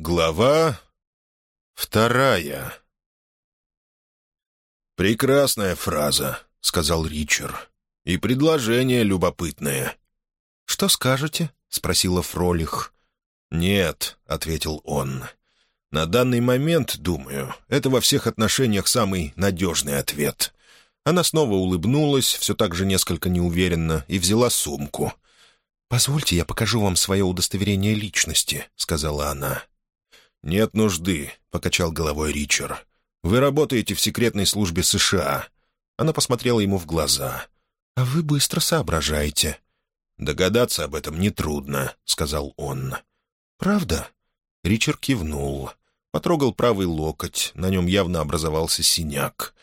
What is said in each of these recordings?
Глава вторая «Прекрасная фраза», — сказал Ричард. «И предложение любопытное». «Что скажете?» — спросила Фролих. «Нет», — ответил он. «На данный момент, думаю, это во всех отношениях самый надежный ответ». Она снова улыбнулась, все так же несколько неуверенно, и взяла сумку. «Позвольте, я покажу вам свое удостоверение личности», — сказала она. «Нет нужды», — покачал головой Ричард. «Вы работаете в секретной службе США». Она посмотрела ему в глаза. «А вы быстро соображаете». «Догадаться об этом нетрудно», — сказал он. «Правда?» Ричард кивнул. Потрогал правый локоть, на нем явно образовался синяк.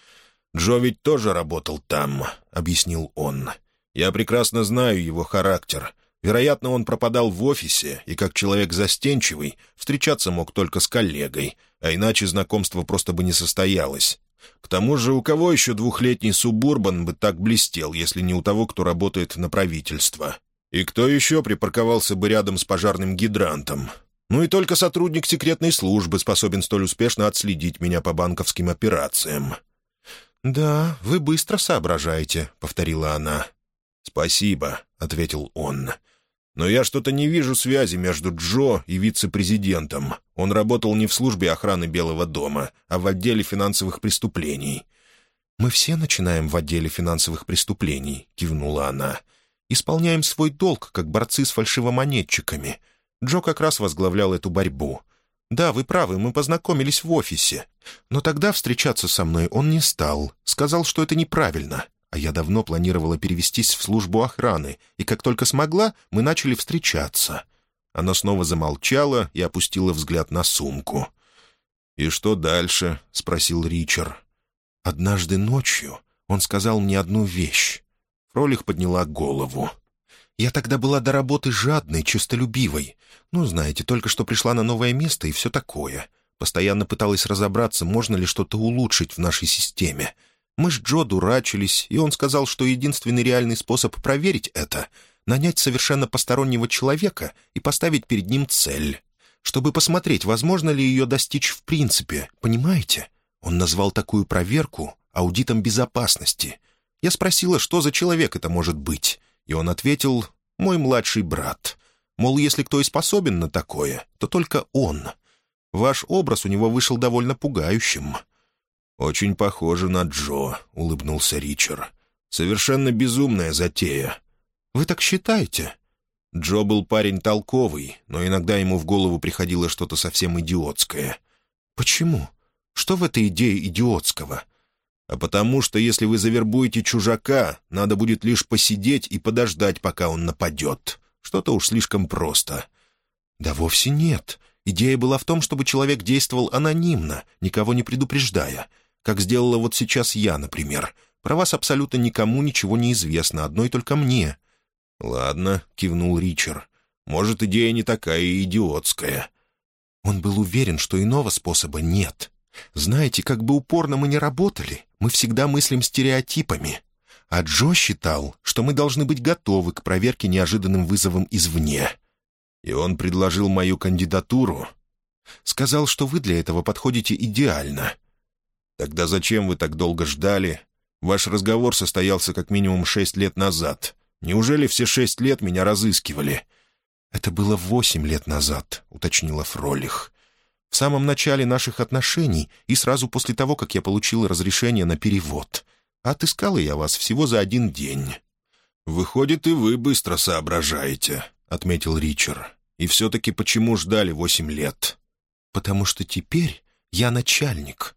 «Джо ведь тоже работал там», — объяснил он. «Я прекрасно знаю его характер. Вероятно, он пропадал в офисе и, как человек застенчивый, встречаться мог только с коллегой, а иначе знакомство просто бы не состоялось. К тому же, у кого еще двухлетний субурбан бы так блестел, если не у того, кто работает на правительство? И кто еще припарковался бы рядом с пожарным гидрантом? Ну и только сотрудник секретной службы способен столь успешно отследить меня по банковским операциям. «Да, вы быстро соображаете», — повторила она. «Спасибо», — ответил он. Но я что-то не вижу связи между Джо и вице-президентом. Он работал не в службе охраны Белого дома, а в отделе финансовых преступлений». «Мы все начинаем в отделе финансовых преступлений», — кивнула она. «Исполняем свой долг, как борцы с фальшивомонетчиками. Джо как раз возглавлял эту борьбу. Да, вы правы, мы познакомились в офисе. Но тогда встречаться со мной он не стал. Сказал, что это неправильно а я давно планировала перевестись в службу охраны, и как только смогла, мы начали встречаться». Она снова замолчала и опустила взгляд на сумку. «И что дальше?» — спросил Ричард. «Однажды ночью он сказал мне одну вещь». Фролих подняла голову. «Я тогда была до работы жадной, честолюбивой. Ну, знаете, только что пришла на новое место и все такое. Постоянно пыталась разобраться, можно ли что-то улучшить в нашей системе. Мы с Джо дурачились, и он сказал, что единственный реальный способ проверить это — нанять совершенно постороннего человека и поставить перед ним цель, чтобы посмотреть, возможно ли ее достичь в принципе, понимаете? Он назвал такую проверку аудитом безопасности. Я спросила, что за человек это может быть, и он ответил «мой младший брат». Мол, если кто и способен на такое, то только он. Ваш образ у него вышел довольно пугающим. «Очень похоже на Джо», — улыбнулся Ричард. «Совершенно безумная затея». «Вы так считаете?» Джо был парень толковый, но иногда ему в голову приходило что-то совсем идиотское. «Почему? Что в этой идее идиотского?» «А потому что если вы завербуете чужака, надо будет лишь посидеть и подождать, пока он нападет. Что-то уж слишком просто». «Да вовсе нет. Идея была в том, чтобы человек действовал анонимно, никого не предупреждая как сделала вот сейчас я, например. Про вас абсолютно никому ничего не известно, одной только мне». «Ладно», — кивнул Ричард. «Может, идея не такая идиотская». Он был уверен, что иного способа нет. Знаете, как бы упорно мы ни работали, мы всегда мыслим стереотипами. А Джо считал, что мы должны быть готовы к проверке неожиданным вызовом извне. И он предложил мою кандидатуру. Сказал, что вы для этого подходите идеально. «Тогда зачем вы так долго ждали? Ваш разговор состоялся как минимум шесть лет назад. Неужели все шесть лет меня разыскивали?» «Это было восемь лет назад», — уточнила Фролих. «В самом начале наших отношений и сразу после того, как я получила разрешение на перевод. отыскала я вас всего за один день». «Выходит, и вы быстро соображаете», — отметил Ричард. «И все-таки почему ждали восемь лет?» «Потому что теперь я начальник.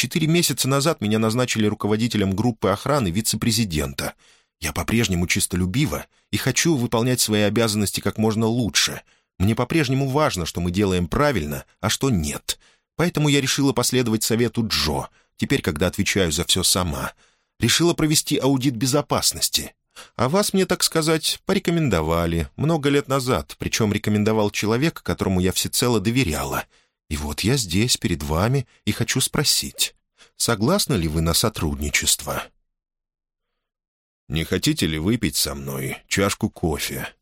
Четыре месяца назад меня назначили руководителем группы охраны вице-президента. Я по-прежнему чистолюбива и хочу выполнять свои обязанности как можно лучше. Мне по-прежнему важно, что мы делаем правильно, а что нет. Поэтому я решила последовать совету Джо, теперь, когда отвечаю за все сама. Решила провести аудит безопасности. А вас мне, так сказать, порекомендовали много лет назад, причем рекомендовал человек, которому я всецело доверяла — и вот я здесь, перед вами, и хочу спросить, согласны ли вы на сотрудничество?» «Не хотите ли выпить со мной чашку кофе?»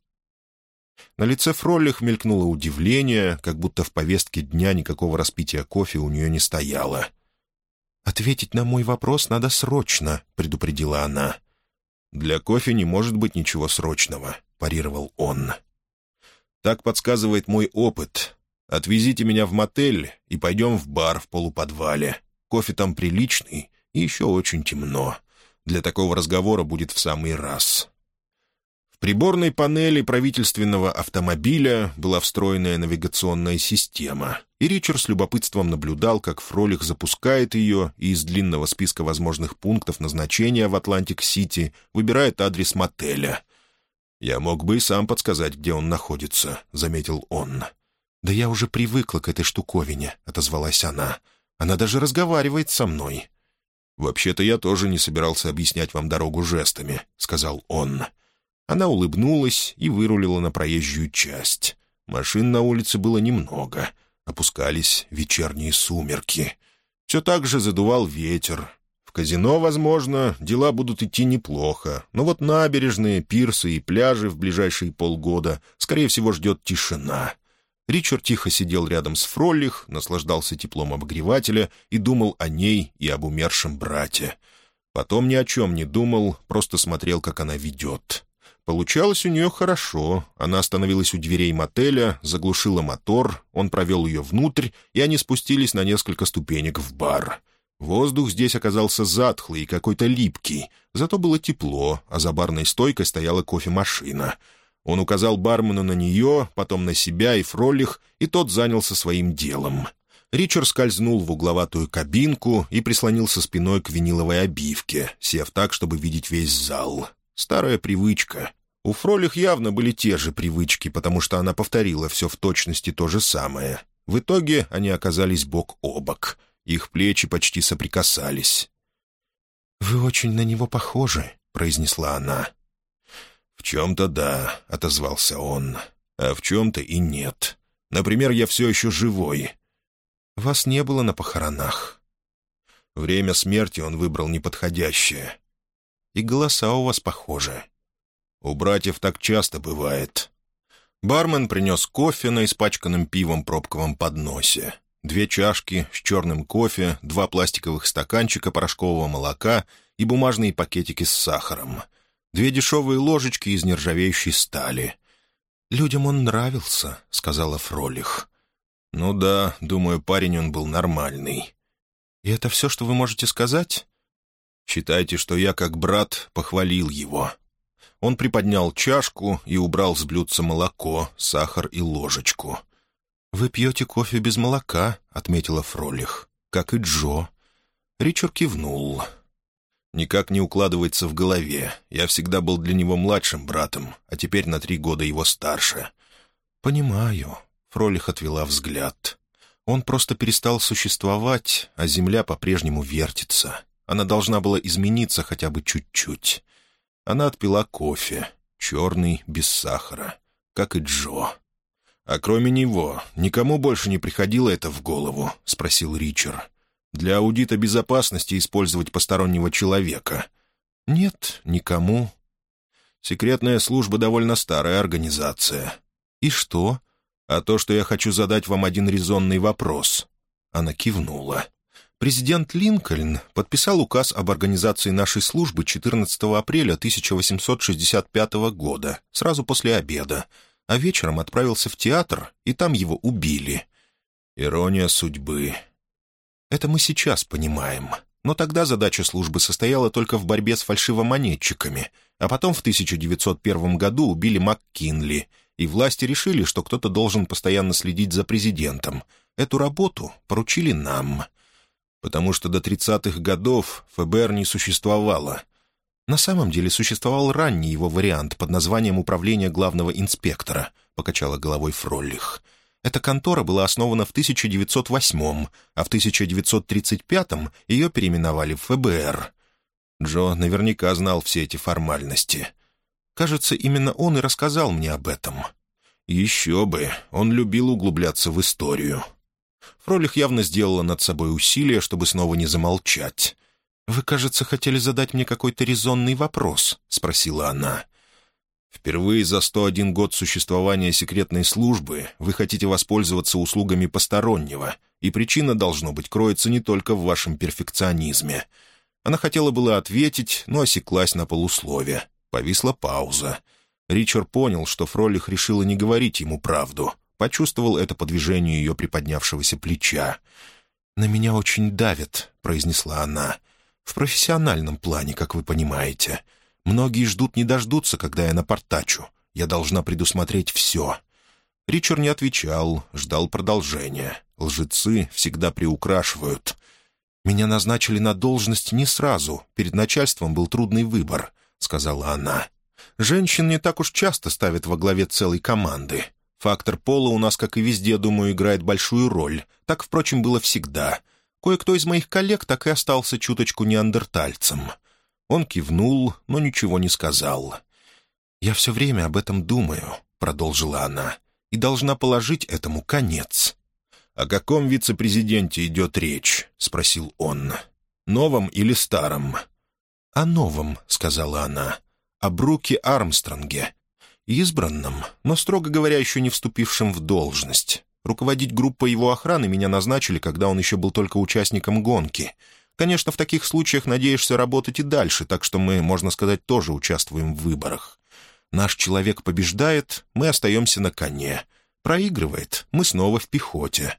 На лице Фроллих мелькнуло удивление, как будто в повестке дня никакого распития кофе у нее не стояло. «Ответить на мой вопрос надо срочно», — предупредила она. «Для кофе не может быть ничего срочного», — парировал он. «Так подсказывает мой опыт. Отвезите меня в мотель и пойдем в бар в полуподвале. Кофе там приличный и еще очень темно. Для такого разговора будет в самый раз». В приборной панели правительственного автомобиля была встроенная навигационная система, и Ричер с любопытством наблюдал, как Фролих запускает ее и из длинного списка возможных пунктов назначения в Атлантик-Сити выбирает адрес мотеля. «Я мог бы и сам подсказать, где он находится», — заметил он. «Да я уже привыкла к этой штуковине», — отозвалась она. «Она даже разговаривает со мной». «Вообще-то я тоже не собирался объяснять вам дорогу жестами», — сказал он. Она улыбнулась и вырулила на проезжую часть. Машин на улице было немного. Опускались вечерние сумерки. Все так же задувал ветер. В казино, возможно, дела будут идти неплохо, но вот набережные, пирсы и пляжи в ближайшие полгода, скорее всего, ждет тишина. Ричард тихо сидел рядом с Фроллих, наслаждался теплом обогревателя и думал о ней и об умершем брате. Потом ни о чем не думал, просто смотрел, как она ведет. Получалось у нее хорошо. Она остановилась у дверей мотеля, заглушила мотор, он провел ее внутрь, и они спустились на несколько ступенек в бар. Воздух здесь оказался затхлый и какой-то липкий, зато было тепло, а за барной стойкой стояла кофемашина. Он указал бармену на нее, потом на себя и Фролих, и тот занялся своим делом. Ричард скользнул в угловатую кабинку и прислонился спиной к виниловой обивке, сев так, чтобы видеть весь зал. Старая привычка. У Фролих явно были те же привычки, потому что она повторила все в точности то же самое. В итоге они оказались бок о бок. Их плечи почти соприкасались. «Вы очень на него похожи», — произнесла она. «В чем-то да», — отозвался он, — «а в чем-то и нет. Например, я все еще живой». «Вас не было на похоронах». Время смерти он выбрал неподходящее. «И голоса у вас похожи». У братьев так часто бывает. Бармен принес кофе на испачканном пивом пробковом подносе. Две чашки с черным кофе, два пластиковых стаканчика порошкового молока и бумажные пакетики с сахаром. Две дешевые ложечки из нержавеющей стали. «Людям он нравился», — сказала Фролих. «Ну да, думаю, парень он был нормальный». «И это все, что вы можете сказать?» «Считайте, что я, как брат, похвалил его. Он приподнял чашку и убрал с блюдца молоко, сахар и ложечку. «Вы пьете кофе без молока», — отметила Фролих, — «как и Джо». Ричард кивнул. «Никак не укладывается в голове. Я всегда был для него младшим братом, а теперь на три года его старше». «Понимаю», — Фролих отвела взгляд. «Он просто перестал существовать, а Земля по-прежнему вертится. Она должна была измениться хотя бы чуть-чуть. Она отпила кофе, черный, без сахара, как и Джо. «А кроме него, никому больше не приходило это в голову?» — спросил Ричард. «Для аудита безопасности использовать постороннего человека?» «Нет, никому». «Секретная служба довольно старая организация». «И что?» «А то, что я хочу задать вам один резонный вопрос». Она кивнула. Президент Линкольн подписал указ об организации нашей службы 14 апреля 1865 года, сразу после обеда, а вечером отправился в театр, и там его убили. Ирония судьбы. Это мы сейчас понимаем. Но тогда задача службы состояла только в борьбе с фальшивомонетчиками, а потом в 1901 году убили МакКинли, и власти решили, что кто-то должен постоянно следить за президентом. Эту работу поручили нам — потому что до 30-х годов ФБР не существовало. На самом деле существовал ранний его вариант под названием «Управление главного инспектора», — покачала головой Фроллих. Эта контора была основана в 1908 а в 1935 ее переименовали в ФБР. Джо наверняка знал все эти формальности. Кажется, именно он и рассказал мне об этом. Еще бы, он любил углубляться в историю. Фролих явно сделала над собой усилие, чтобы снова не замолчать. «Вы, кажется, хотели задать мне какой-то резонный вопрос», — спросила она. Впервые за 101 год существования секретной службы вы хотите воспользоваться услугами постороннего, и причина, должно быть, кроется не только в вашем перфекционизме. Она хотела было ответить, но осеклась на полуслове. Повисла пауза. Ричард понял, что Фролих решила не говорить ему правду. Почувствовал это по движению ее приподнявшегося плеча. «На меня очень давят», — произнесла она. «В профессиональном плане, как вы понимаете. Многие ждут не дождутся, когда я напортачу. Я должна предусмотреть все». Ричард не отвечал, ждал продолжения. Лжецы всегда приукрашивают. «Меня назначили на должность не сразу. Перед начальством был трудный выбор», — сказала она. «Женщин не так уж часто ставят во главе целой команды. Фактор пола у нас, как и везде, думаю, играет большую роль. Так, впрочем, было всегда. Кое-кто из моих коллег так и остался чуточку неандертальцем». Он кивнул, но ничего не сказал. «Я все время об этом думаю», — продолжила она, — «и должна положить этому конец». «О каком вице-президенте идет речь?» — спросил он. «Новом или старом?» «О новом», — сказала она. «О Бруке Армстронге. Избранном, но, строго говоря, еще не вступившем в должность. Руководить группой его охраны меня назначили, когда он еще был только участником гонки. Конечно, в таких случаях надеешься работать и дальше, так что мы, можно сказать, тоже участвуем в выборах. Наш человек побеждает, мы остаемся на коне. Проигрывает, мы снова в пехоте.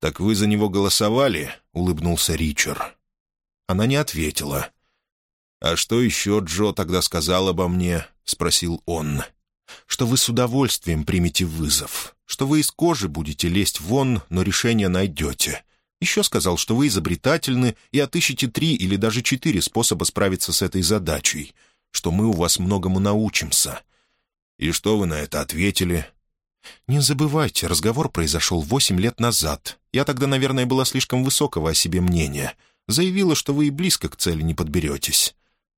«Так вы за него голосовали?» — улыбнулся Ричард. Она не ответила. «А что еще Джо тогда сказал обо мне?» — спросил он. «Что вы с удовольствием примете вызов, что вы из кожи будете лезть вон, но решение найдете. Еще сказал, что вы изобретательны и отыщете три или даже четыре способа справиться с этой задачей, что мы у вас многому научимся». «И что вы на это ответили?» «Не забывайте, разговор произошел восемь лет назад. Я тогда, наверное, была слишком высокого о себе мнения. Заявила, что вы и близко к цели не подберетесь».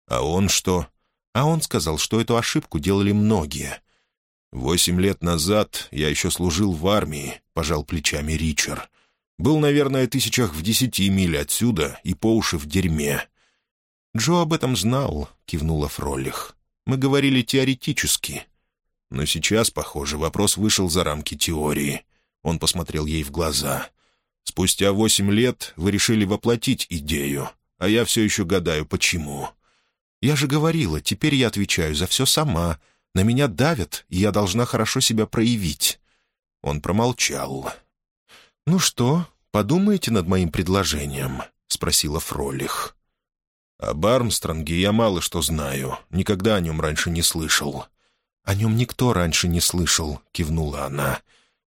«А он что?» А он сказал, что эту ошибку делали многие. «Восемь лет назад я еще служил в армии», — пожал плечами Ричард. «Был, наверное, тысячах в десяти миль отсюда и по уши в дерьме». «Джо об этом знал», — кивнула Фролих. «Мы говорили теоретически. Но сейчас, похоже, вопрос вышел за рамки теории. Он посмотрел ей в глаза. «Спустя восемь лет вы решили воплотить идею, а я все еще гадаю, почему». «Я же говорила, теперь я отвечаю за все сама. На меня давят, и я должна хорошо себя проявить». Он промолчал. «Ну что, подумаете над моим предложением?» — спросила Фролих. «Об Армстронге я мало что знаю, никогда о нем раньше не слышал. «О нем никто раньше не слышал», — кивнула она.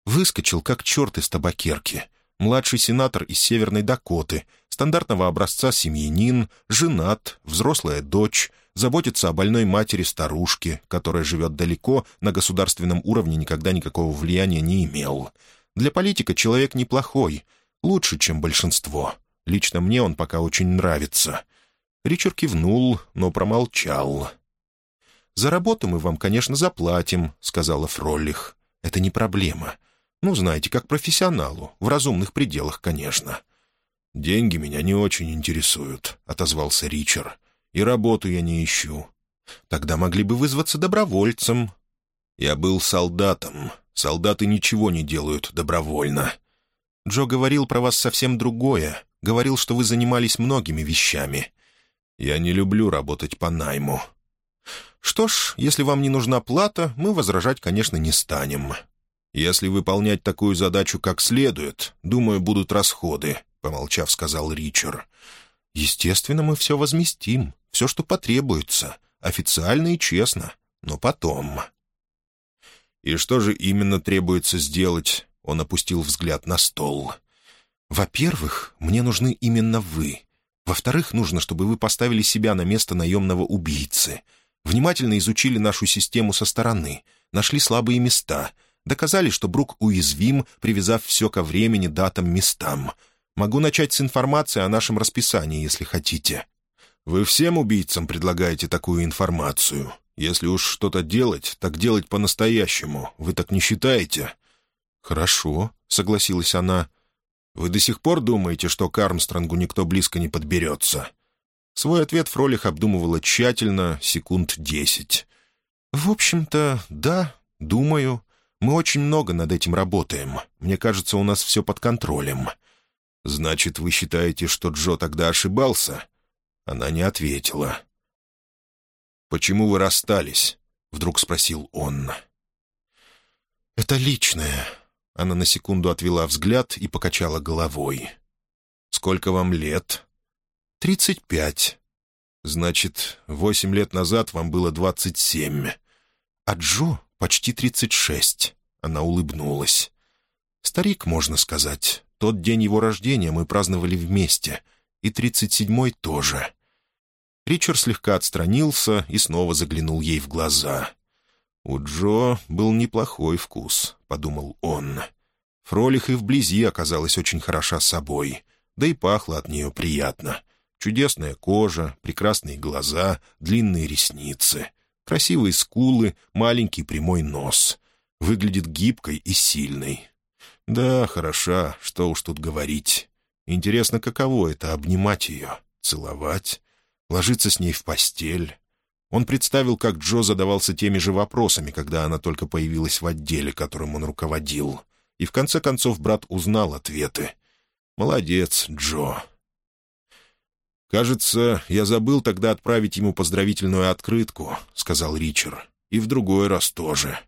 «Выскочил, как черт из табакерки. Младший сенатор из Северной Дакоты, стандартного образца семьянин, женат, взрослая дочь, заботится о больной матери-старушке, которая живет далеко, на государственном уровне никогда никакого влияния не имел. Для политика человек неплохой, лучше, чем большинство. Лично мне он пока очень нравится». Ричард кивнул, но промолчал. «За работу мы вам, конечно, заплатим», — сказала Фроллих. «Это не проблема. Ну, знаете, как профессионалу, в разумных пределах, конечно». «Деньги меня не очень интересуют», — отозвался Ричард. «И работу я не ищу». «Тогда могли бы вызваться добровольцем». «Я был солдатом. Солдаты ничего не делают добровольно». «Джо говорил про вас совсем другое. Говорил, что вы занимались многими вещами». «Я не люблю работать по найму. «Что ж, если вам не нужна плата, мы возражать, конечно, не станем». «Если выполнять такую задачу как следует, думаю, будут расходы», — помолчав, сказал Ричард. «Естественно, мы все возместим, все, что потребуется, официально и честно, но потом». «И что же именно требуется сделать?» — он опустил взгляд на стол. «Во-первых, мне нужны именно вы. Во-вторых, нужно, чтобы вы поставили себя на место наемного убийцы внимательно изучили нашу систему со стороны, нашли слабые места, доказали, что Брук уязвим, привязав все ко времени, датам, местам. Могу начать с информации о нашем расписании, если хотите». «Вы всем убийцам предлагаете такую информацию? Если уж что-то делать, так делать по-настоящему. Вы так не считаете?» «Хорошо», — согласилась она. «Вы до сих пор думаете, что к Армстронгу никто близко не подберется?» Свой ответ Фролих обдумывала тщательно, секунд десять. «В общем-то, да, думаю. Мы очень много над этим работаем. Мне кажется, у нас все под контролем». «Значит, вы считаете, что Джо тогда ошибался?» Она не ответила. «Почему вы расстались?» — вдруг спросил он. «Это личное». Она на секунду отвела взгляд и покачала головой. «Сколько вам лет?» «Тридцать пять». «Значит, восемь лет назад вам было двадцать семь». «А Джо почти тридцать шесть». Она улыбнулась. «Старик, можно сказать. Тот день его рождения мы праздновали вместе. И тридцать седьмой тоже». Ричард слегка отстранился и снова заглянул ей в глаза. «У Джо был неплохой вкус», — подумал он. Фролих и вблизи оказалась очень хороша собой, да и пахло от нее приятно. Чудесная кожа, прекрасные глаза, длинные ресницы, красивые скулы, маленький прямой нос. Выглядит гибкой и сильной. Да, хороша, что уж тут говорить. Интересно, каково это — обнимать ее, целовать, ложиться с ней в постель. Он представил, как Джо задавался теми же вопросами, когда она только появилась в отделе, которым он руководил. И в конце концов брат узнал ответы. «Молодец, Джо. «Кажется, я забыл тогда отправить ему поздравительную открытку», — сказал Ричард. «И в другой раз тоже».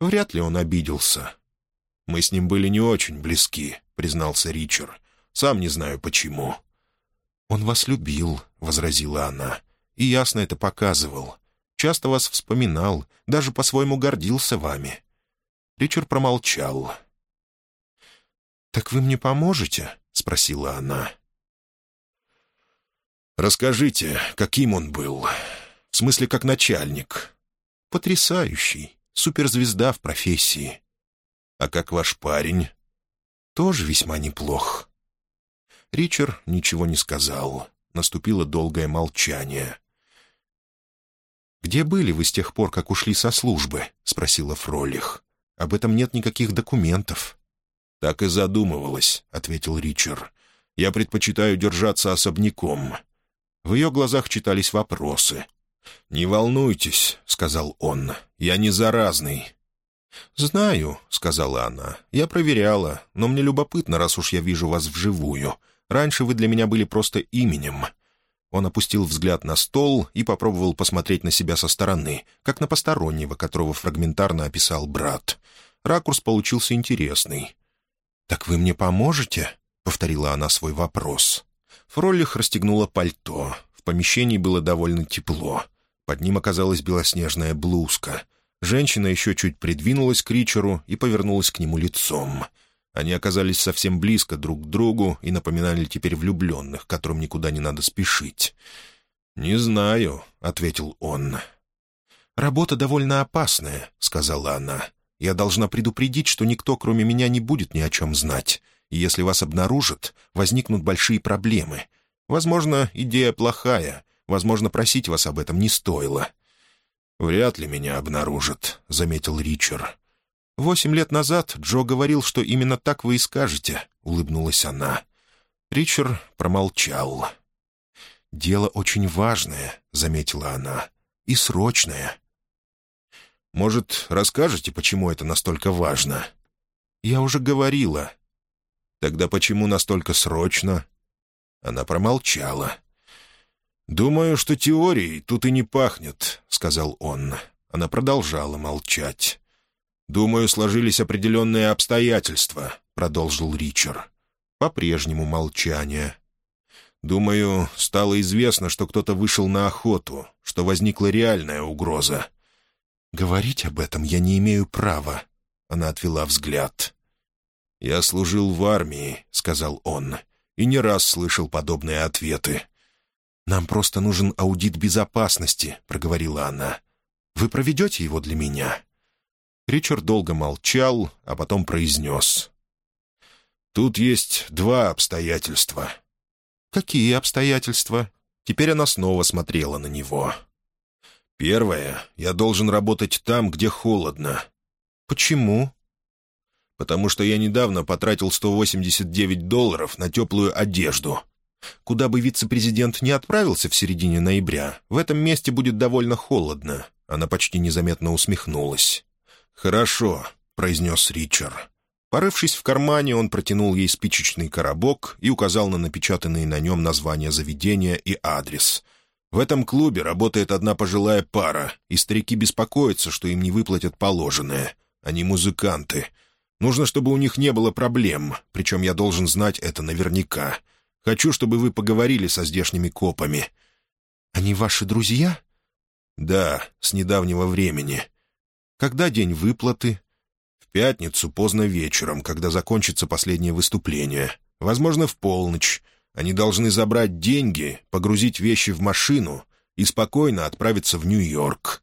Вряд ли он обиделся. «Мы с ним были не очень близки», — признался Ричард. «Сам не знаю, почему». «Он вас любил», — возразила она. «И ясно это показывал. Часто вас вспоминал, даже по-своему гордился вами». Ричард промолчал. «Так вы мне поможете?» — спросила она. «Расскажите, каким он был? В смысле, как начальник?» «Потрясающий. Суперзвезда в профессии». «А как ваш парень?» «Тоже весьма неплох». Ричард ничего не сказал. Наступило долгое молчание. «Где были вы с тех пор, как ушли со службы?» — спросила Фролих. «Об этом нет никаких документов». «Так и задумывалась», — ответил Ричард. «Я предпочитаю держаться особняком. В ее глазах читались вопросы. «Не волнуйтесь», — сказал он, — «я не заразный». «Знаю», — сказала она, — «я проверяла, но мне любопытно, раз уж я вижу вас вживую. Раньше вы для меня были просто именем». Он опустил взгляд на стол и попробовал посмотреть на себя со стороны, как на постороннего, которого фрагментарно описал брат. Ракурс получился интересный. «Так вы мне поможете?» — повторила она свой вопрос. Фроллих расстегнула пальто. В помещении было довольно тепло. Под ним оказалась белоснежная блузка. Женщина еще чуть придвинулась к Ричеру и повернулась к нему лицом. Они оказались совсем близко друг к другу и напоминали теперь влюбленных, которым никуда не надо спешить. «Не знаю», — ответил он. «Работа довольно опасная», — сказала она. «Я должна предупредить, что никто, кроме меня, не будет ни о чем знать и если вас обнаружат, возникнут большие проблемы. Возможно, идея плохая, возможно, просить вас об этом не стоило». «Вряд ли меня обнаружат», — заметил Ричард. «Восемь лет назад Джо говорил, что именно так вы и скажете», — улыбнулась она. Ричард промолчал. «Дело очень важное», — заметила она, — «и срочное». «Может, расскажете, почему это настолько важно?» «Я уже говорила. Тогда почему настолько срочно?» Она промолчала. «Думаю, что теорией тут и не пахнет», — сказал он. Она продолжала молчать. «Думаю, сложились определенные обстоятельства», — продолжил Ричард. По-прежнему молчание. «Думаю, стало известно, что кто-то вышел на охоту, что возникла реальная угроза». «Говорить об этом я не имею права», — она отвела взгляд. «Я служил в армии», — сказал он, — «и не раз слышал подобные ответы». «Нам просто нужен аудит безопасности», — проговорила она. «Вы проведете его для меня?» Ричард долго молчал, а потом произнес. «Тут есть два обстоятельства». «Какие обстоятельства?» Теперь она снова смотрела на него. «Первое. Я должен работать там, где холодно». «Почему?» потому что я недавно потратил 189 долларов на теплую одежду. Куда бы вице-президент не отправился в середине ноября, в этом месте будет довольно холодно. Она почти незаметно усмехнулась. «Хорошо», — произнес Ричард. Порывшись в кармане, он протянул ей спичечный коробок и указал на напечатанные на нем названия заведения и адрес. «В этом клубе работает одна пожилая пара, и старики беспокоятся, что им не выплатят положенное. Они музыканты. Нужно, чтобы у них не было проблем, причем я должен знать это наверняка. Хочу, чтобы вы поговорили со здешними копами». «Они ваши друзья?» «Да, с недавнего времени». «Когда день выплаты?» «В пятницу поздно вечером, когда закончится последнее выступление. Возможно, в полночь. Они должны забрать деньги, погрузить вещи в машину и спокойно отправиться в Нью-Йорк.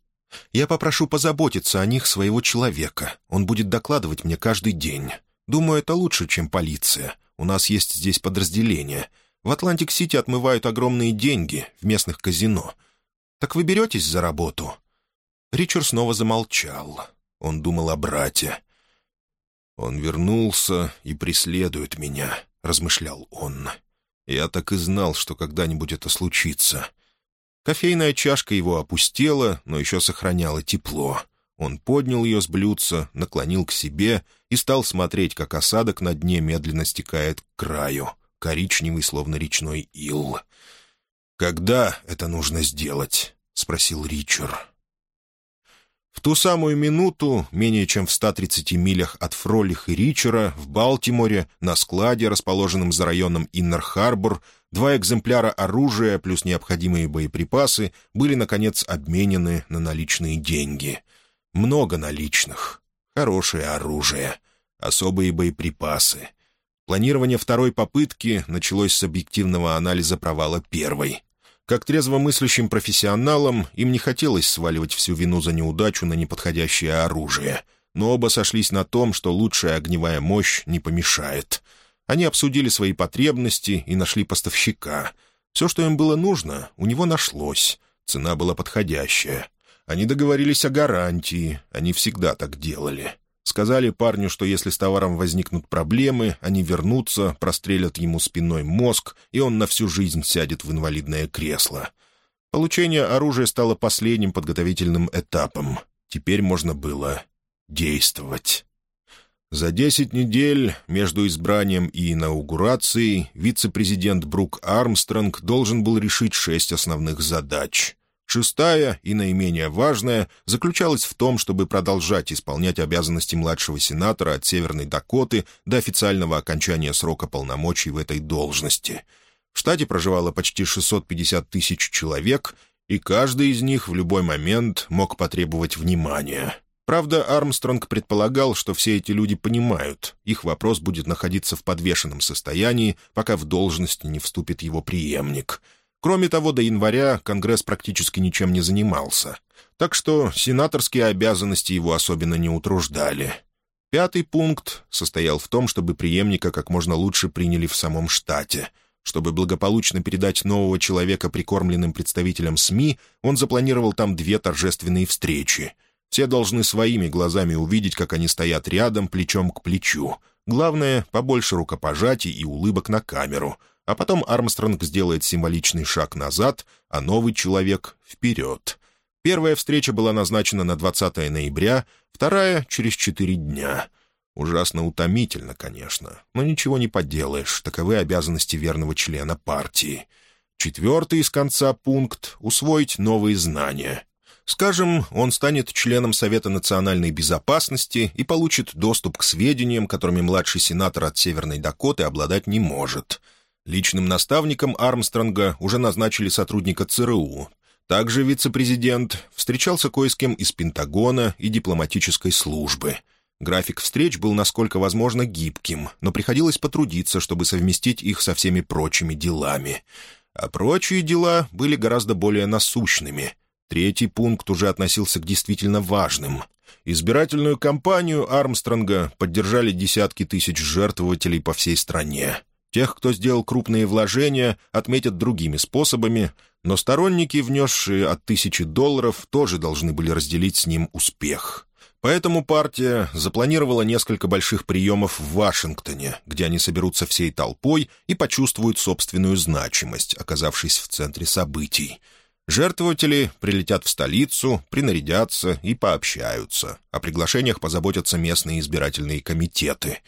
Я попрошу позаботиться о них своего человека. Он будет докладывать мне каждый день. Думаю, это лучше, чем полиция. У нас есть здесь подразделение. В Атлантик-Сити отмывают огромные деньги в местных казино. Так вы беретесь за работу?» Ричер снова замолчал. Он думал о брате. «Он вернулся и преследует меня», — размышлял он. «Я так и знал, что когда-нибудь это случится». Кофейная чашка его опустела, но еще сохраняла тепло. Он поднял ее с блюдца, наклонил к себе и стал смотреть, как осадок на дне медленно стекает к краю, коричневый, словно речной ил. «Когда это нужно сделать?» — спросил Ричард. В ту самую минуту, менее чем в 130 милях от Фролих и Ричера, в Балтиморе, на складе, расположенном за районом Иннер-Харбор, два экземпляра оружия плюс необходимые боеприпасы были, наконец, обменены на наличные деньги. Много наличных. Хорошее оружие. Особые боеприпасы. Планирование второй попытки началось с объективного анализа провала первой. Как трезвомыслящим профессионалам им не хотелось сваливать всю вину за неудачу на неподходящее оружие, но оба сошлись на том, что лучшая огневая мощь не помешает. Они обсудили свои потребности и нашли поставщика. Все, что им было нужно, у него нашлось. Цена была подходящая. Они договорились о гарантии, они всегда так делали. Сказали парню, что если с товаром возникнут проблемы, они вернутся, прострелят ему спиной мозг, и он на всю жизнь сядет в инвалидное кресло. Получение оружия стало последним подготовительным этапом. Теперь можно было действовать. За десять недель между избранием и инаугурацией вице-президент Брук Армстронг должен был решить шесть основных задач. Шестая и наименее важная заключалась в том, чтобы продолжать исполнять обязанности младшего сенатора от Северной Дакоты до официального окончания срока полномочий в этой должности. В штате проживало почти 650 тысяч человек, и каждый из них в любой момент мог потребовать внимания. Правда, Армстронг предполагал, что все эти люди понимают, их вопрос будет находиться в подвешенном состоянии, пока в должность не вступит его преемник — Кроме того, до января Конгресс практически ничем не занимался, так что сенаторские обязанности его особенно не утруждали. Пятый пункт состоял в том, чтобы преемника как можно лучше приняли в самом штате. Чтобы благополучно передать нового человека прикормленным представителям СМИ, он запланировал там две торжественные встречи. Все должны своими глазами увидеть, как они стоят рядом, плечом к плечу. Главное — побольше рукопожатий и улыбок на камеру — а потом Армстронг сделает символичный шаг назад, а новый человек — вперед. Первая встреча была назначена на 20 ноября, вторая — через четыре дня. Ужасно утомительно, конечно, но ничего не поделаешь, таковы обязанности верного члена партии. Четвертый из конца пункт — усвоить новые знания. Скажем, он станет членом Совета национальной безопасности и получит доступ к сведениям, которыми младший сенатор от Северной Дакоты обладать не может — Личным наставником Армстронга уже назначили сотрудника ЦРУ. Также вице-президент встречался кое с кем из Пентагона и дипломатической службы. График встреч был насколько возможно гибким, но приходилось потрудиться, чтобы совместить их со всеми прочими делами. А прочие дела были гораздо более насущными. Третий пункт уже относился к действительно важным. Избирательную кампанию Армстронга поддержали десятки тысяч жертвователей по всей стране. Тех, кто сделал крупные вложения, отметят другими способами, но сторонники, внесшие от тысячи долларов, тоже должны были разделить с ним успех. Поэтому партия запланировала несколько больших приемов в Вашингтоне, где они соберутся всей толпой и почувствуют собственную значимость, оказавшись в центре событий. Жертвователи прилетят в столицу, принарядятся и пообщаются. О приглашениях позаботятся местные избирательные комитеты.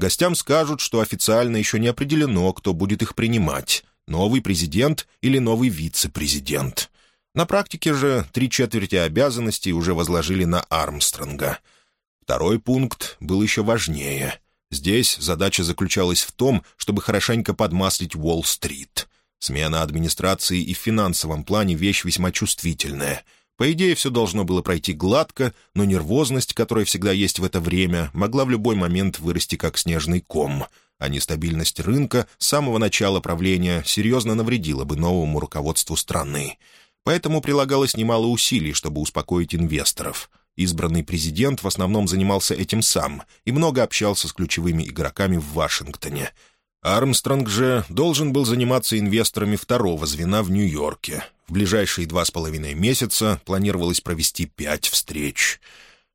Гостям скажут, что официально еще не определено, кто будет их принимать — новый президент или новый вице-президент. На практике же три четверти обязанностей уже возложили на Армстронга. Второй пункт был еще важнее. Здесь задача заключалась в том, чтобы хорошенько подмаслить Уолл-стрит. Смена администрации и в финансовом плане вещь весьма чувствительная — по идее, все должно было пройти гладко, но нервозность, которая всегда есть в это время, могла в любой момент вырасти как снежный ком, а нестабильность рынка с самого начала правления серьезно навредила бы новому руководству страны. Поэтому прилагалось немало усилий, чтобы успокоить инвесторов. Избранный президент в основном занимался этим сам и много общался с ключевыми игроками в Вашингтоне — Армстронг же должен был заниматься инвесторами второго звена в Нью-Йорке. В ближайшие два с половиной месяца планировалось провести пять встреч.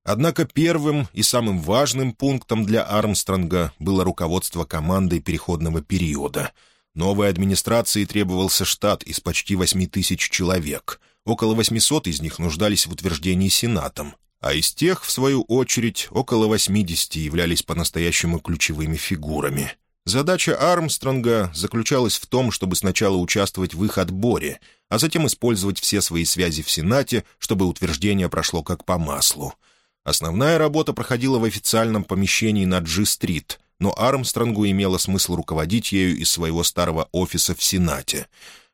Однако первым и самым важным пунктом для Армстронга было руководство командой переходного периода. Новой администрации требовался штат из почти восьми тысяч человек. Около 800 из них нуждались в утверждении Сенатом, а из тех, в свою очередь, около 80 являлись по-настоящему ключевыми фигурами — Задача Армстронга заключалась в том, чтобы сначала участвовать в их отборе, а затем использовать все свои связи в Сенате, чтобы утверждение прошло как по маслу. Основная работа проходила в официальном помещении на Джи-стрит, но Армстронгу имело смысл руководить ею из своего старого офиса в Сенате.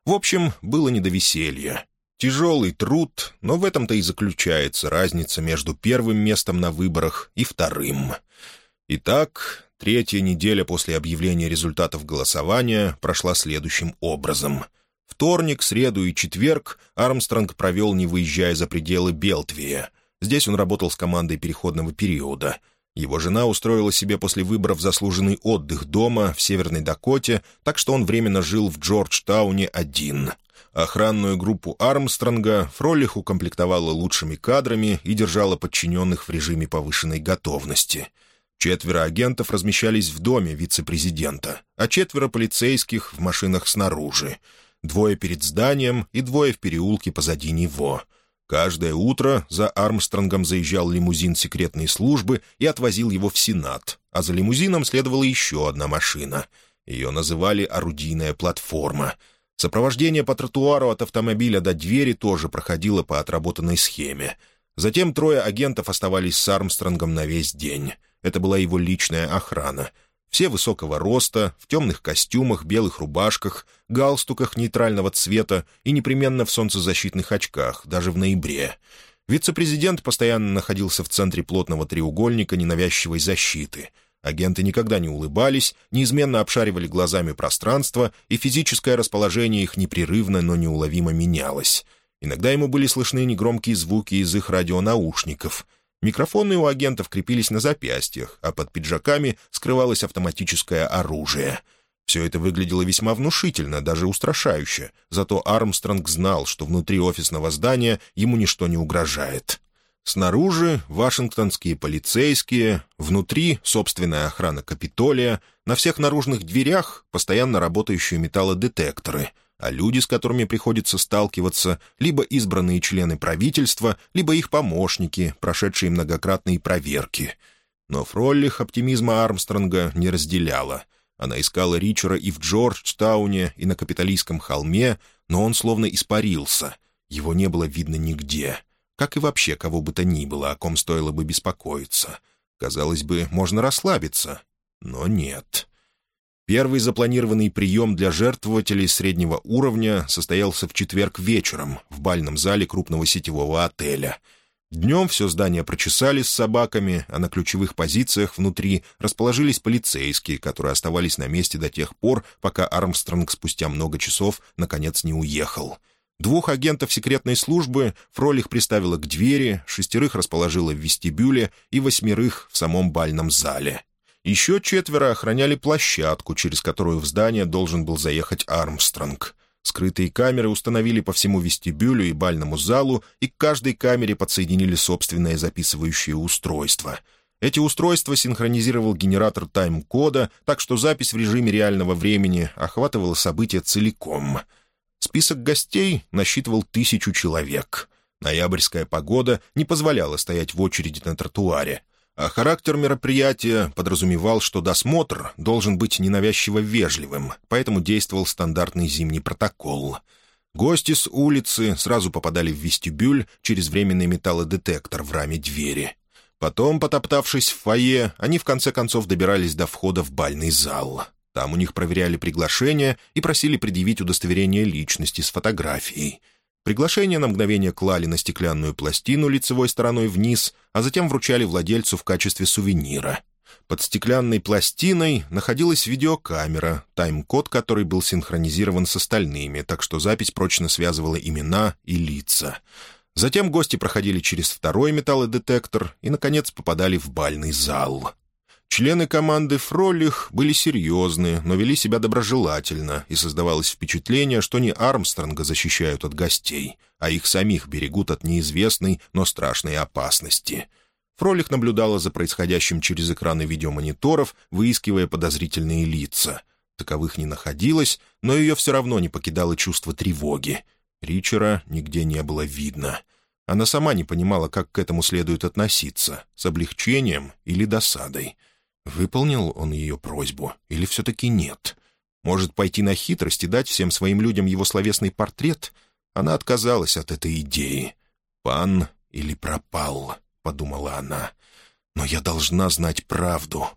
В общем, было не до веселья. Тяжелый труд, но в этом-то и заключается разница между первым местом на выборах и вторым. Итак, Третья неделя после объявления результатов голосования прошла следующим образом. Вторник, среду и четверг Армстронг провел, не выезжая за пределы Белтвия. Здесь он работал с командой переходного периода. Его жена устроила себе после выборов заслуженный отдых дома в Северной Дакоте, так что он временно жил в Джорджтауне один. Охранную группу Армстронга Фролих укомплектовала лучшими кадрами и держала подчиненных в режиме повышенной готовности — Четверо агентов размещались в доме вице-президента, а четверо полицейских в машинах снаружи. Двое перед зданием и двое в переулке позади него. Каждое утро за Армстронгом заезжал лимузин секретной службы и отвозил его в Сенат, а за лимузином следовала еще одна машина. Ее называли «орудийная платформа». Сопровождение по тротуару от автомобиля до двери тоже проходило по отработанной схеме. Затем трое агентов оставались с Армстронгом на весь день. Это была его личная охрана. Все высокого роста, в темных костюмах, белых рубашках, галстуках нейтрального цвета и непременно в солнцезащитных очках, даже в ноябре. Вице-президент постоянно находился в центре плотного треугольника ненавязчивой защиты. Агенты никогда не улыбались, неизменно обшаривали глазами пространство, и физическое расположение их непрерывно, но неуловимо менялось. Иногда ему были слышны негромкие звуки из их радионаушников — Микрофоны у агентов крепились на запястьях, а под пиджаками скрывалось автоматическое оружие. Все это выглядело весьма внушительно, даже устрашающе, зато Армстронг знал, что внутри офисного здания ему ничто не угрожает. Снаружи — вашингтонские полицейские, внутри — собственная охрана Капитолия, на всех наружных дверях — постоянно работающие металлодетекторы — а люди, с которыми приходится сталкиваться, либо избранные члены правительства, либо их помощники, прошедшие многократные проверки. Но Фроллих оптимизма Армстронга не разделяла. Она искала Ричера и в Джорджтауне, и на Капитолийском холме, но он словно испарился. Его не было видно нигде. Как и вообще кого бы то ни было, о ком стоило бы беспокоиться. Казалось бы, можно расслабиться, но нет. Первый запланированный прием для жертвователей среднего уровня состоялся в четверг вечером в бальном зале крупного сетевого отеля. Днем все здание прочесали с собаками, а на ключевых позициях внутри расположились полицейские, которые оставались на месте до тех пор, пока Армстронг спустя много часов наконец не уехал. Двух агентов секретной службы Фролих приставила к двери, шестерых расположила в вестибюле и восьмерых в самом бальном зале. Еще четверо охраняли площадку, через которую в здание должен был заехать Армстронг. Скрытые камеры установили по всему вестибюлю и бальному залу, и к каждой камере подсоединили собственное записывающее устройство. Эти устройства синхронизировал генератор тайм-кода, так что запись в режиме реального времени охватывала события целиком. Список гостей насчитывал тысячу человек. Ноябрьская погода не позволяла стоять в очереди на тротуаре, а характер мероприятия подразумевал, что досмотр должен быть ненавязчиво вежливым, поэтому действовал стандартный зимний протокол. Гости с улицы сразу попадали в вестибюль через временный металлодетектор в раме двери. Потом, потоптавшись в фойе, они в конце концов добирались до входа в бальный зал. Там у них проверяли приглашение и просили предъявить удостоверение личности с фотографией. Приглашение на мгновение клали на стеклянную пластину лицевой стороной вниз, а затем вручали владельцу в качестве сувенира. Под стеклянной пластиной находилась видеокамера, тайм-код которой был синхронизирован с остальными, так что запись прочно связывала имена и лица. Затем гости проходили через второй металлодетектор и, наконец, попадали в бальный зал. Члены команды «Фролих» были серьезны, но вели себя доброжелательно, и создавалось впечатление, что не Армстронга защищают от гостей, а их самих берегут от неизвестной, но страшной опасности. Фролих наблюдала за происходящим через экраны видеомониторов, выискивая подозрительные лица. Таковых не находилось, но ее все равно не покидало чувство тревоги. Ричера нигде не было видно. Она сама не понимала, как к этому следует относиться, с облегчением или досадой — Выполнил он ее просьбу или все-таки нет? Может, пойти на хитрость и дать всем своим людям его словесный портрет? Она отказалась от этой идеи. «Пан или пропал?» — подумала она. «Но я должна знать правду».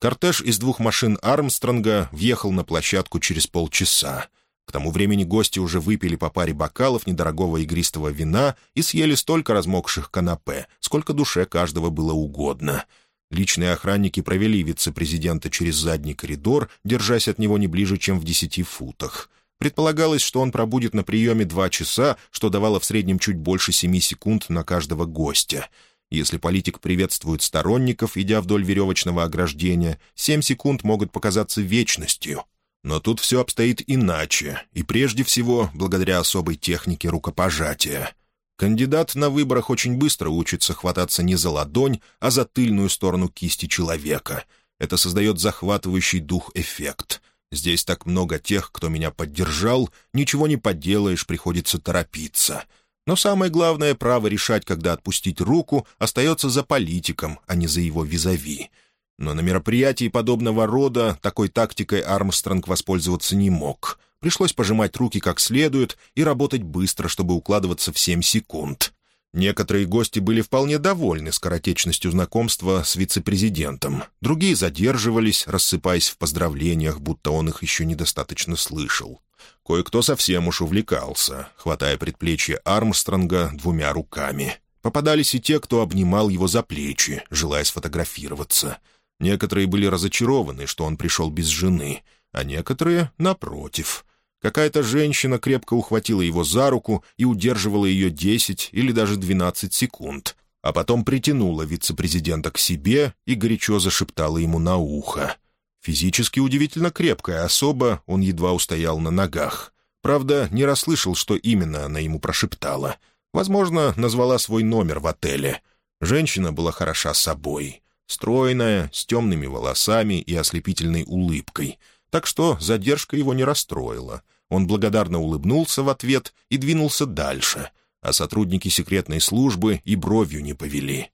Кортеж из двух машин Армстронга въехал на площадку через полчаса. К тому времени гости уже выпили по паре бокалов недорогого игристого вина и съели столько размокших канапе, сколько душе каждого было угодно — Личные охранники провели вице-президента через задний коридор, держась от него не ближе, чем в десяти футах. Предполагалось, что он пробудет на приеме два часа, что давало в среднем чуть больше семи секунд на каждого гостя. Если политик приветствует сторонников, идя вдоль веревочного ограждения, семь секунд могут показаться вечностью. Но тут все обстоит иначе, и прежде всего благодаря особой технике рукопожатия — Кандидат на выборах очень быстро учится хвататься не за ладонь, а за тыльную сторону кисти человека. Это создает захватывающий дух-эффект. Здесь так много тех, кто меня поддержал, ничего не поделаешь, приходится торопиться. Но самое главное право решать, когда отпустить руку, остается за политиком, а не за его визави. Но на мероприятии подобного рода такой тактикой Армстронг воспользоваться не мог. Пришлось пожимать руки как следует и работать быстро, чтобы укладываться в семь секунд. Некоторые гости были вполне довольны скоротечностью знакомства с вице-президентом. Другие задерживались, рассыпаясь в поздравлениях, будто он их еще недостаточно слышал. Кое-кто совсем уж увлекался, хватая предплечье Армстронга двумя руками. Попадались и те, кто обнимал его за плечи, желая сфотографироваться. Некоторые были разочарованы, что он пришел без жены, а некоторые — напротив. Какая-то женщина крепко ухватила его за руку и удерживала ее 10 или даже 12 секунд, а потом притянула вице-президента к себе и горячо зашептала ему на ухо. Физически удивительно крепкая особа, он едва устоял на ногах. Правда, не расслышал, что именно она ему прошептала. Возможно, назвала свой номер в отеле. Женщина была хороша собой. Стройная, с темными волосами и ослепительной улыбкой. Так что задержка его не расстроила — он благодарно улыбнулся в ответ и двинулся дальше, а сотрудники секретной службы и бровью не повели.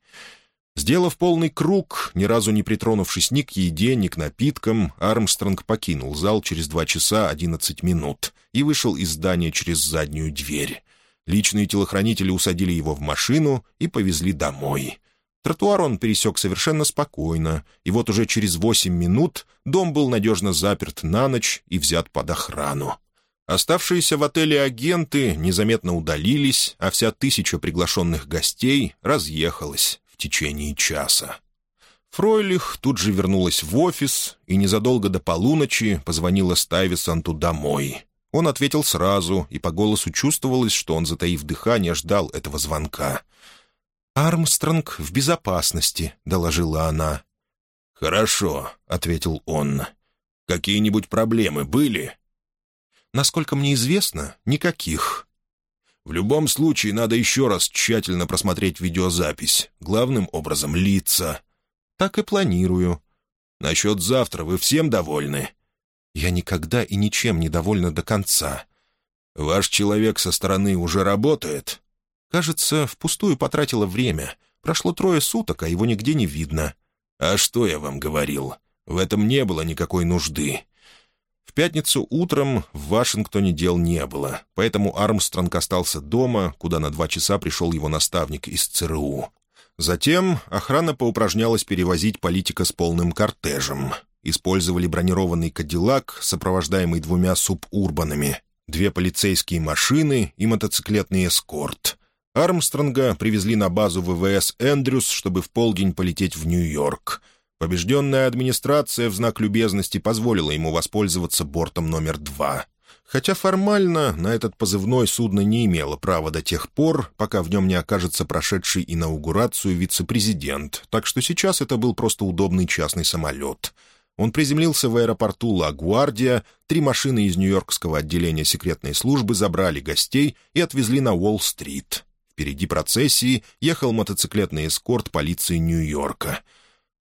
Сделав полный круг, ни разу не притронувшись ни к еде, ни к напиткам, Армстронг покинул зал через два часа одиннадцать минут и вышел из здания через заднюю дверь. Личные телохранители усадили его в машину и повезли домой. Тротуар он пересек совершенно спокойно, и вот уже через восемь минут дом был надежно заперт на ночь и взят под охрану. Оставшиеся в отеле агенты незаметно удалились, а вся тысяча приглашенных гостей разъехалась в течение часа. Фройлих тут же вернулась в офис и незадолго до полуночи позвонила Стайвисанту домой. Он ответил сразу, и по голосу чувствовалось, что он, затаив дыхание, ждал этого звонка. «Армстронг в безопасности», — доложила она. «Хорошо», — ответил он. «Какие-нибудь проблемы были?» Насколько мне известно, никаких. В любом случае, надо еще раз тщательно просмотреть видеозапись. Главным образом, лица. Так и планирую. Насчет завтра вы всем довольны? Я никогда и ничем не довольна до конца. Ваш человек со стороны уже работает? Кажется, впустую потратила время. Прошло трое суток, а его нигде не видно. А что я вам говорил? В этом не было никакой нужды. В пятницу утром в Вашингтоне дел не было, поэтому Армстронг остался дома, куда на два часа пришел его наставник из ЦРУ. Затем охрана поупражнялась перевозить политика с полным кортежем. Использовали бронированный «Кадиллак», сопровождаемый двумя субурбанами, две полицейские машины и мотоциклетный эскорт. Армстронга привезли на базу ВВС «Эндрюс», чтобы в полдень полететь в Нью-Йорк — Побежденная администрация в знак любезности позволила ему воспользоваться бортом номер два. Хотя формально на этот позывной судно не имело права до тех пор, пока в нем не окажется прошедший инаугурацию вице-президент, так что сейчас это был просто удобный частный самолет. Он приземлился в аэропорту Ла-Гвардия, три машины из Нью-Йоркского отделения секретной службы забрали гостей и отвезли на Уолл-стрит. Впереди процессии ехал мотоциклетный эскорт полиции Нью-Йорка —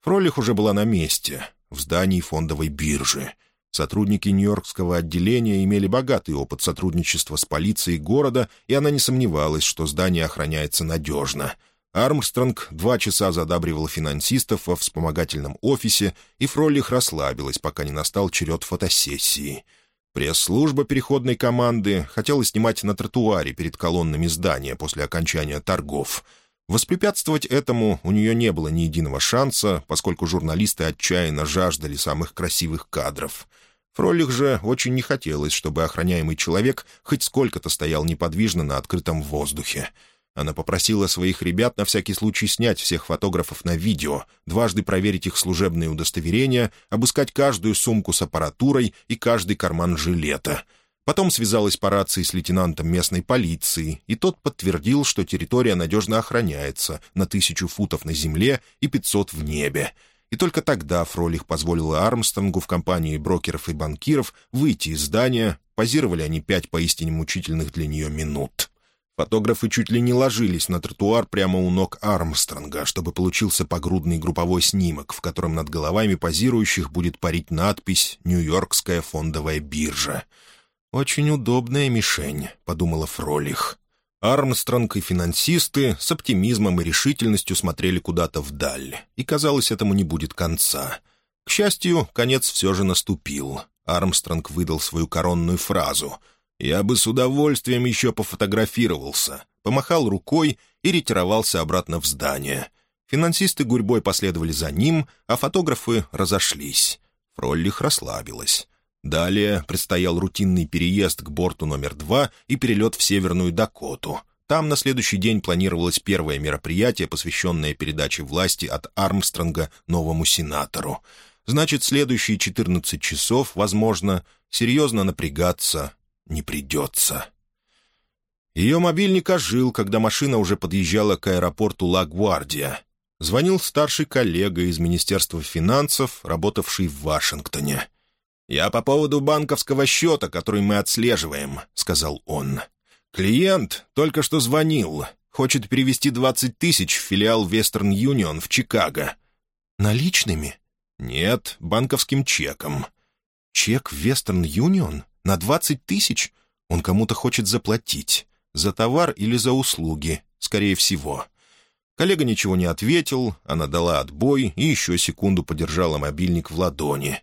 Фролих уже была на месте, в здании фондовой биржи. Сотрудники Нью-Йоркского отделения имели богатый опыт сотрудничества с полицией города, и она не сомневалась, что здание охраняется надежно. Армстронг два часа задабривал финансистов во вспомогательном офисе, и Фролих расслабилась, пока не настал черед фотосессии. Пресс-служба переходной команды хотела снимать на тротуаре перед колоннами здания после окончания торгов — Воспрепятствовать этому у нее не было ни единого шанса, поскольку журналисты отчаянно жаждали самых красивых кадров. Фролих же очень не хотелось, чтобы охраняемый человек хоть сколько-то стоял неподвижно на открытом воздухе. Она попросила своих ребят на всякий случай снять всех фотографов на видео, дважды проверить их служебные удостоверения, обыскать каждую сумку с аппаратурой и каждый карман жилета — Потом связалась по рации с лейтенантом местной полиции, и тот подтвердил, что территория надежно охраняется на тысячу футов на земле и пятьсот в небе. И только тогда Фролих позволила Армстронгу в компании брокеров и банкиров выйти из здания, позировали они пять поистине мучительных для нее минут. Фотографы чуть ли не ложились на тротуар прямо у ног Армстронга, чтобы получился погрудный групповой снимок, в котором над головами позирующих будет парить надпись «Нью-Йоркская фондовая биржа». «Очень удобная мишень», — подумала Фролих. Армстронг и финансисты с оптимизмом и решительностью смотрели куда-то вдаль, и, казалось, этому не будет конца. К счастью, конец все же наступил. Армстронг выдал свою коронную фразу. «Я бы с удовольствием еще пофотографировался», помахал рукой и ретировался обратно в здание. Финансисты гурьбой последовали за ним, а фотографы разошлись. Фроллих расслабилась. Далее предстоял рутинный переезд к борту номер два и перелет в Северную Дакоту. Там на следующий день планировалось первое мероприятие, посвященное передаче власти от Армстронга новому сенатору. Значит, следующие 14 часов, возможно, серьезно напрягаться не придется. Ее мобильник ожил, когда машина уже подъезжала к аэропорту Ла-Гвардия. Звонил старший коллега из Министерства финансов, работавший в Вашингтоне. «Я по поводу банковского счета, который мы отслеживаем», — сказал он. «Клиент только что звонил. Хочет перевести 20 тысяч в филиал Western Union в Чикаго». «Наличными?» «Нет, банковским чеком». «Чек в Western Union? На 20 тысяч? Он кому-то хочет заплатить. За товар или за услуги, скорее всего». Коллега ничего не ответил, она дала отбой и еще секунду подержала мобильник в ладони.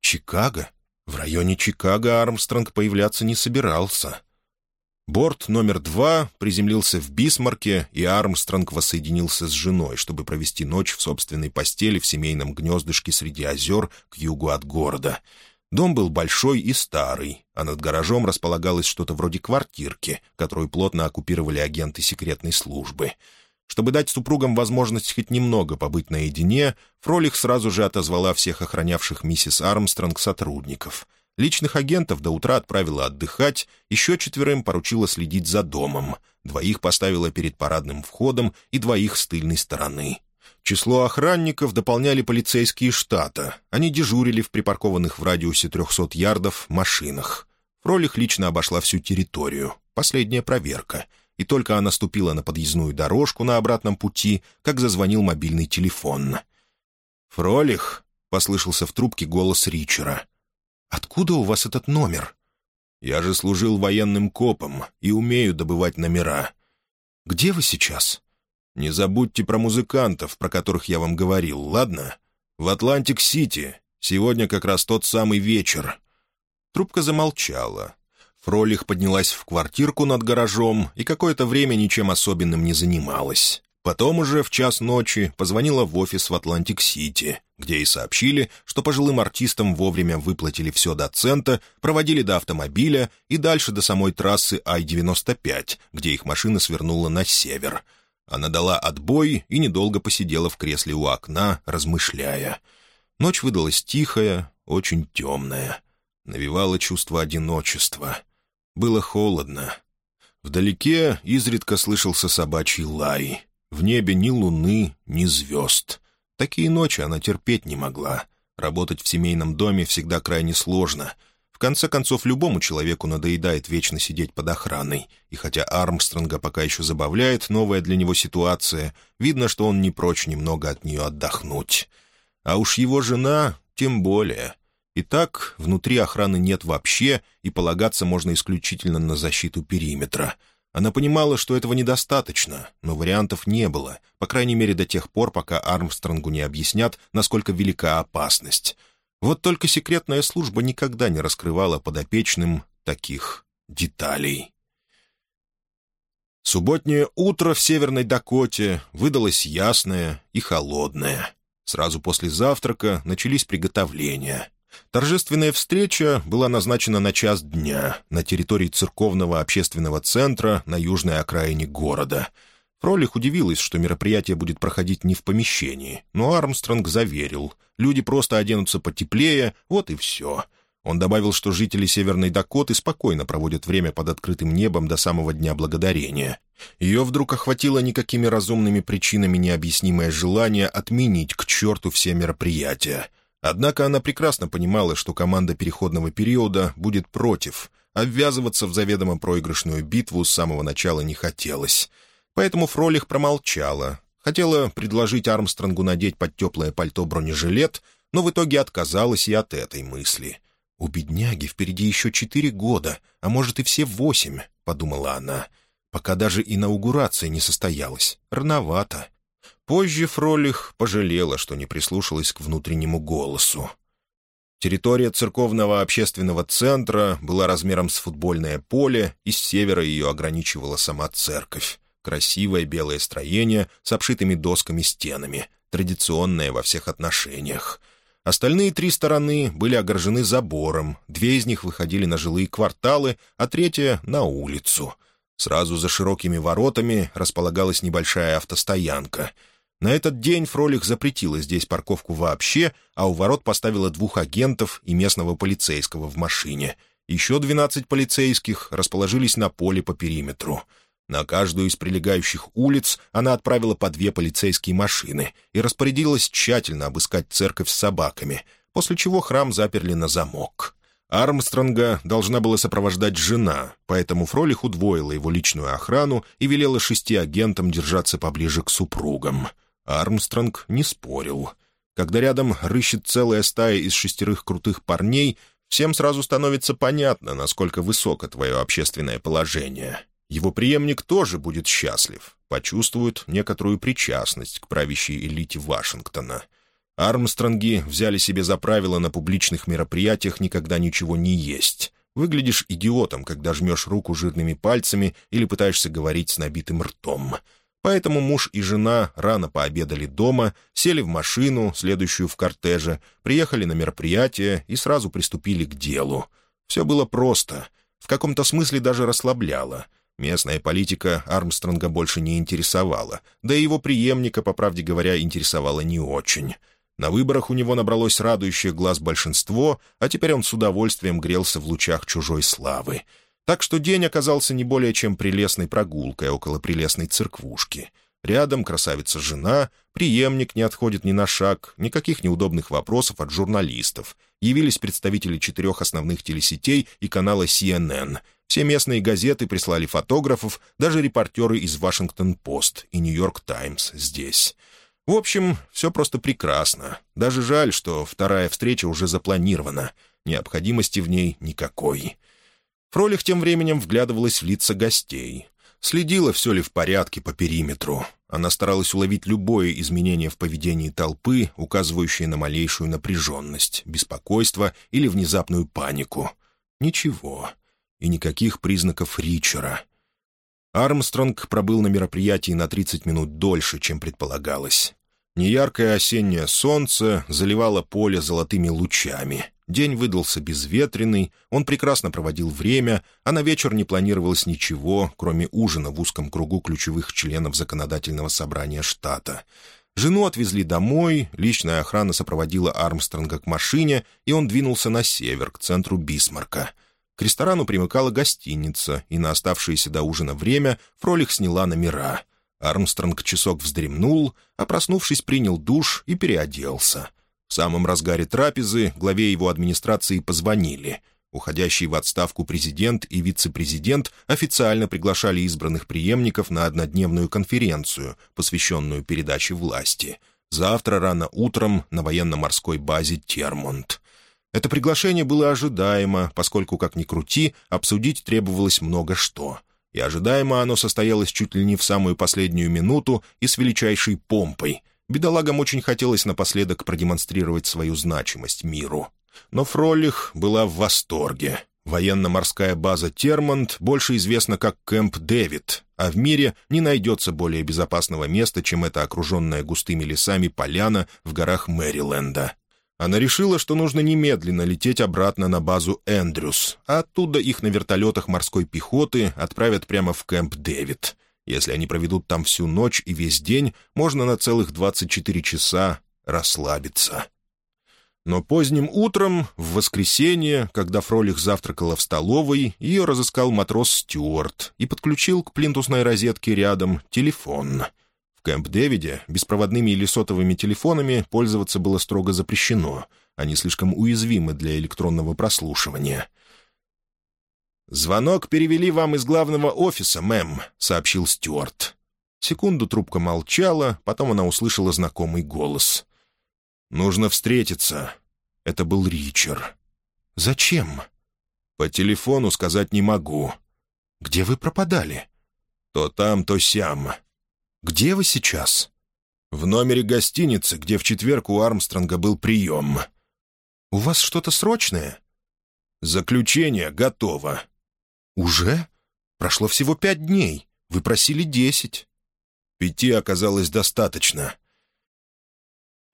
Чикаго? В районе Чикаго Армстронг появляться не собирался. Борт номер два приземлился в Бисмарке, и Армстронг воссоединился с женой, чтобы провести ночь в собственной постели в семейном гнездышке среди озер к югу от города. Дом был большой и старый, а над гаражом располагалось что-то вроде квартирки, которую плотно оккупировали агенты секретной службы — чтобы дать супругам возможность хоть немного побыть наедине, Фролих сразу же отозвала всех охранявших миссис Армстронг сотрудников. Личных агентов до утра отправила отдыхать, еще четверым поручила следить за домом, двоих поставила перед парадным входом и двоих с тыльной стороны. Число охранников дополняли полицейские штата. Они дежурили в припаркованных в радиусе 300 ярдов машинах. Фролих лично обошла всю территорию. Последняя проверка. И только она ступила на подъездную дорожку на обратном пути, как зазвонил мобильный телефон. «Фролих?» — послышался в трубке голос Ричера. «Откуда у вас этот номер?» «Я же служил военным копом и умею добывать номера». «Где вы сейчас?» «Не забудьте про музыкантов, про которых я вам говорил, ладно? В Атлантик-Сити. Сегодня как раз тот самый вечер». Трубка замолчала. Фролих поднялась в квартирку над гаражом и какое-то время ничем особенным не занималась. Потом уже в час ночи позвонила в офис в Атлантик-Сити, где ей сообщили, что пожилым артистам вовремя выплатили все до цента, проводили до автомобиля и дальше до самой трассы Ай-95, где их машина свернула на север. Она дала отбой и недолго посидела в кресле у окна, размышляя. Ночь выдалась тихая, очень темная. Навевало чувство одиночества. Было холодно. Вдалеке изредка слышался собачий лай — в небе ни луны, ни звезд. Такие ночи она терпеть не могла. Работать в семейном доме всегда крайне сложно. В конце концов, любому человеку надоедает вечно сидеть под охраной. И хотя Армстронга пока еще забавляет новая для него ситуация, видно, что он не прочь немного от нее отдохнуть. А уж его жена тем более. И так внутри охраны нет вообще, и полагаться можно исключительно на защиту периметра — она понимала, что этого недостаточно, но вариантов не было, по крайней мере до тех пор, пока Армстронгу не объяснят, насколько велика опасность. Вот только секретная служба никогда не раскрывала подопечным таких деталей. Субботнее утро в Северной Дакоте выдалось ясное и холодное. Сразу после завтрака начались приготовления — Торжественная встреча была назначена на час дня на территории церковного общественного центра на южной окраине города. Фролих удивилась, что мероприятие будет проходить не в помещении, но Армстронг заверил, люди просто оденутся потеплее, вот и все. Он добавил, что жители Северной Дакоты спокойно проводят время под открытым небом до самого Дня Благодарения. Ее вдруг охватило никакими разумными причинами необъяснимое желание отменить к черту все мероприятия — Однако она прекрасно понимала, что команда переходного периода будет против, а ввязываться в заведомо проигрышную битву с самого начала не хотелось. Поэтому Фролих промолчала. Хотела предложить Армстронгу надеть под теплое пальто бронежилет, но в итоге отказалась и от этой мысли. «У бедняги впереди еще четыре года, а может и все восемь», — подумала она, «пока даже инаугурация не состоялась. Рановато». Позже Фролих пожалела, что не прислушалась к внутреннему голосу. Территория церковного общественного центра была размером с футбольное поле, и с севера ее ограничивала сама церковь. Красивое белое строение с обшитыми досками стенами, традиционное во всех отношениях. Остальные три стороны были огорожены забором, две из них выходили на жилые кварталы, а третья — на улицу. Сразу за широкими воротами располагалась небольшая автостоянка — на этот день Фролих запретила здесь парковку вообще, а у ворот поставила двух агентов и местного полицейского в машине. Еще двенадцать полицейских расположились на поле по периметру. На каждую из прилегающих улиц она отправила по две полицейские машины и распорядилась тщательно обыскать церковь с собаками, после чего храм заперли на замок. Армстронга должна была сопровождать жена, поэтому Фролих удвоила его личную охрану и велела шести агентам держаться поближе к супругам — Армстронг не спорил. Когда рядом рыщет целая стая из шестерых крутых парней, всем сразу становится понятно, насколько высоко твое общественное положение. Его преемник тоже будет счастлив, почувствует некоторую причастность к правящей элите Вашингтона. Армстронги взяли себе за правило на публичных мероприятиях никогда ничего не есть. Выглядишь идиотом, когда жмешь руку жирными пальцами или пытаешься говорить с набитым ртом — Поэтому муж и жена рано пообедали дома, сели в машину, следующую в кортеже, приехали на мероприятие и сразу приступили к делу. Все было просто, в каком-то смысле даже расслабляло. Местная политика Армстронга больше не интересовала, да и его преемника, по правде говоря, интересовала не очень. На выборах у него набралось радующее глаз большинство, а теперь он с удовольствием грелся в лучах чужой славы — так что день оказался не более чем прелестной прогулкой около прелестной церквушки. Рядом красавица-жена, преемник не отходит ни на шаг, никаких неудобных вопросов от журналистов. Явились представители четырех основных телесетей и канала CNN. Все местные газеты прислали фотографов, даже репортеры из «Вашингтон-Пост» и «Нью-Йорк Таймс» здесь. В общем, все просто прекрасно. Даже жаль, что вторая встреча уже запланирована. Необходимости в ней никакой. Фролих тем временем вглядывалась в лица гостей. Следила, все ли в порядке по периметру. Она старалась уловить любое изменение в поведении толпы, указывающее на малейшую напряженность, беспокойство или внезапную панику. Ничего. И никаких признаков Ричера. Армстронг пробыл на мероприятии на 30 минут дольше, чем предполагалось. Неяркое осеннее солнце заливало поле золотыми лучами. День выдался безветренный, он прекрасно проводил время, а на вечер не планировалось ничего, кроме ужина в узком кругу ключевых членов законодательного собрания штата. Жену отвезли домой, личная охрана сопроводила Армстронга к машине, и он двинулся на север, к центру Бисмарка. К ресторану примыкала гостиница, и на оставшееся до ужина время Фролих сняла номера. Армстронг часок вздремнул, а проснувшись, принял душ и переоделся — в самом разгаре трапезы главе его администрации позвонили. Уходящий в отставку президент и вице-президент официально приглашали избранных преемников на однодневную конференцию, посвященную передаче власти. Завтра рано утром на военно-морской базе «Термонт». Это приглашение было ожидаемо, поскольку, как ни крути, обсудить требовалось много что. И ожидаемо оно состоялось чуть ли не в самую последнюю минуту и с величайшей помпой — Бедолагам очень хотелось напоследок продемонстрировать свою значимость миру. Но Фролих была в восторге. Военно-морская база «Термонт» больше известна как Кэмп Дэвид, а в мире не найдется более безопасного места, чем эта окруженная густыми лесами поляна в горах Мэриленда. Она решила, что нужно немедленно лететь обратно на базу «Эндрюс», а оттуда их на вертолетах морской пехоты отправят прямо в Кэмп Дэвид — если они проведут там всю ночь и весь день, можно на целых 24 часа расслабиться. Но поздним утром, в воскресенье, когда Фролих завтракала в столовой, ее разыскал матрос Стюарт и подключил к плинтусной розетке рядом телефон. В Кэмп-Дэвиде беспроводными или сотовыми телефонами пользоваться было строго запрещено. Они слишком уязвимы для электронного прослушивания — «Звонок перевели вам из главного офиса, мэм», — сообщил Стюарт. Секунду трубка молчала, потом она услышала знакомый голос. «Нужно встретиться». Это был Ричард. «Зачем?» «По телефону сказать не могу». «Где вы пропадали?» «То там, то сям». «Где вы сейчас?» «В номере гостиницы, где в четверг у Армстронга был прием». «У вас что-то срочное?» «Заключение готово. «Уже? Прошло всего пять дней. Вы просили десять». «Пяти оказалось достаточно».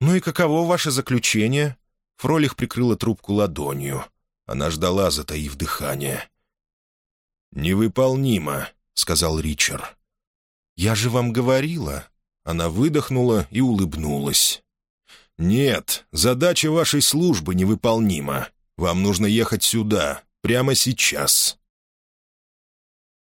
«Ну и каково ваше заключение?» Фролих прикрыла трубку ладонью. Она ждала, затаив дыхание. «Невыполнимо», — сказал Ричард. «Я же вам говорила». Она выдохнула и улыбнулась. «Нет, задача вашей службы невыполнима. Вам нужно ехать сюда, прямо сейчас».